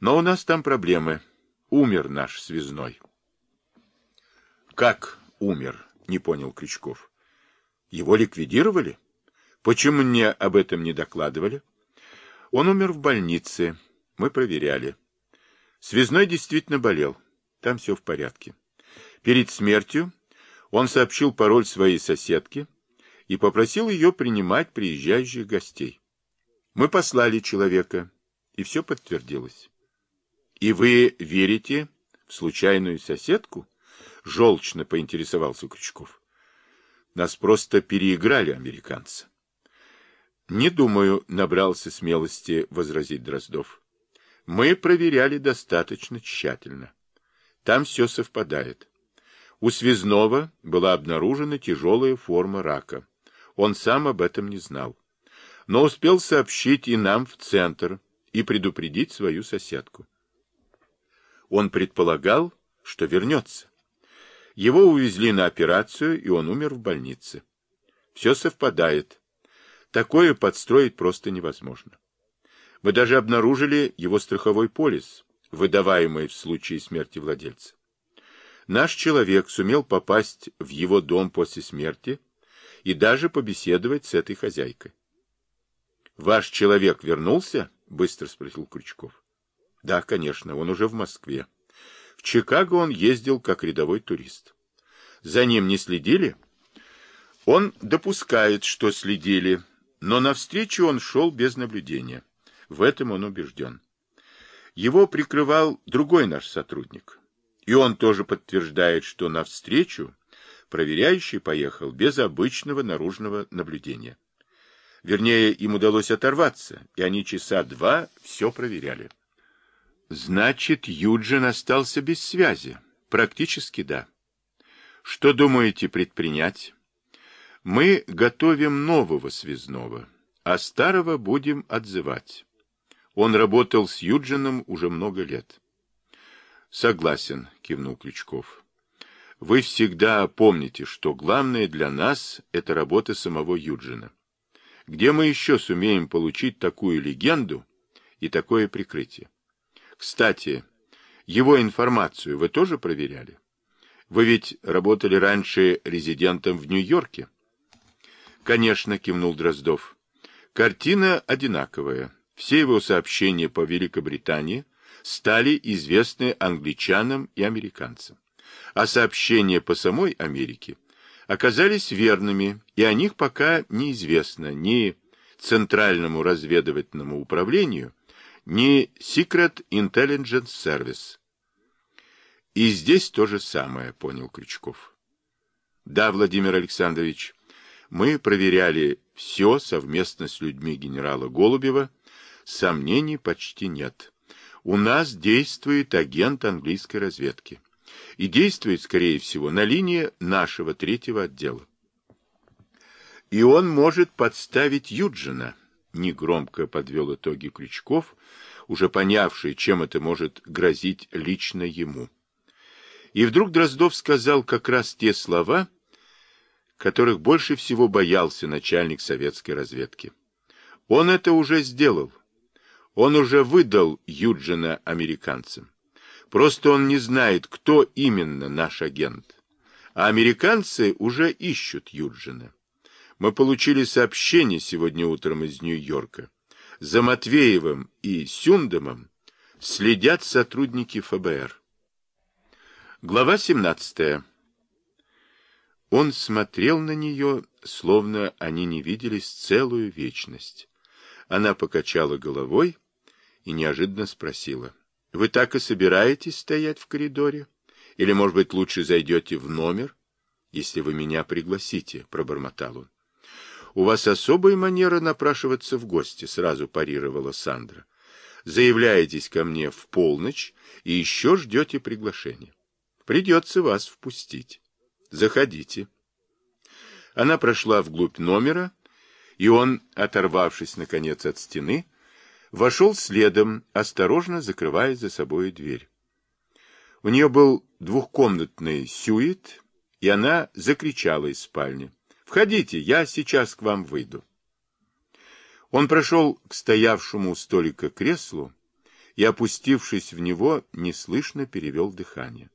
Но у нас там проблемы. Умер наш связной. Как умер? Не понял Крючков. Его ликвидировали? Почему мне об этом не докладывали? Он умер в больнице. Мы проверяли. Связной действительно болел. Там все в порядке. Перед смертью он сообщил пароль своей соседке и попросил ее принимать приезжающих гостей. Мы послали человека, и все подтвердилось. И вы верите в случайную соседку? Желчно поинтересовался Крючков. Нас просто переиграли американцы. Не думаю, набрался смелости возразить Дроздов. Мы проверяли достаточно тщательно. Там все совпадает. У Связнова была обнаружена тяжелая форма рака. Он сам об этом не знал. Но успел сообщить и нам в центр, и предупредить свою соседку. Он предполагал, что вернется. Его увезли на операцию, и он умер в больнице. Все совпадает. Такое подстроить просто невозможно. Мы даже обнаружили его страховой полис, выдаваемый в случае смерти владельца. Наш человек сумел попасть в его дом после смерти и даже побеседовать с этой хозяйкой. «Ваш человек вернулся?» — быстро спросил Крючков. «Да, конечно, он уже в Москве. В Чикаго он ездил как рядовой турист. За ним не следили?» Он допускает, что следили, но навстречу он шел без наблюдения. В этом он убежден. Его прикрывал другой наш сотрудник. И он тоже подтверждает, что навстречу проверяющий поехал без обычного наружного наблюдения. Вернее, им удалось оторваться, и они часа два все проверяли. Значит, Юджин остался без связи. Практически да. Что думаете предпринять? Мы готовим нового связного, а старого будем отзывать. Он работал с Юджином уже много лет. Согласен, кивнул Крючков. Вы всегда помните, что главное для нас – это работа самого Юджина. Где мы еще сумеем получить такую легенду и такое прикрытие? Кстати, его информацию вы тоже проверяли? Вы ведь работали раньше резидентом в Нью-Йорке? Конечно, кивнул Дроздов. Картина одинаковая. Все его сообщения по Великобритании – стали известны англичанам и американцам. А сообщения по самой Америке оказались верными, и о них пока неизвестно ни Центральному разведывательному управлению, ни Secret Intelligence Service. И здесь то же самое, понял Крючков. Да, Владимир Александрович, мы проверяли все совместно с людьми генерала Голубева, сомнений почти нет у нас действует агент английской разведки. И действует, скорее всего, на линии нашего третьего отдела. И он может подставить Юджина, негромко подвел итоги Крючков, уже понявший, чем это может грозить лично ему. И вдруг Дроздов сказал как раз те слова, которых больше всего боялся начальник советской разведки. Он это уже сделал, он уже выдал Юджина американцам. Просто он не знает, кто именно наш агент. А американцы уже ищут Юджина. Мы получили сообщение сегодня утром из Нью-Йорка. За Матвеевым и Сюндомом следят сотрудники ФБР. Глава 17. Он смотрел на нее, словно они не виделись целую вечность. Она покачала головой и неожиданно спросила. — Вы так и собираетесь стоять в коридоре? Или, может быть, лучше зайдете в номер, если вы меня пригласите? — пробормотал он. — У вас особая манера напрашиваться в гости, — сразу парировала Сандра. — Заявляетесь ко мне в полночь и еще ждете приглашения. Придется вас впустить. Заходите. Она прошла вглубь номера, и он, оторвавшись, наконец, от стены, вошел следом, осторожно закрывая за собой дверь. У нее был двухкомнатный сюит, и она закричала из спальни. «Входите, я сейчас к вам выйду». Он прошел к стоявшему у столика креслу и, опустившись в него, неслышно перевел дыхание.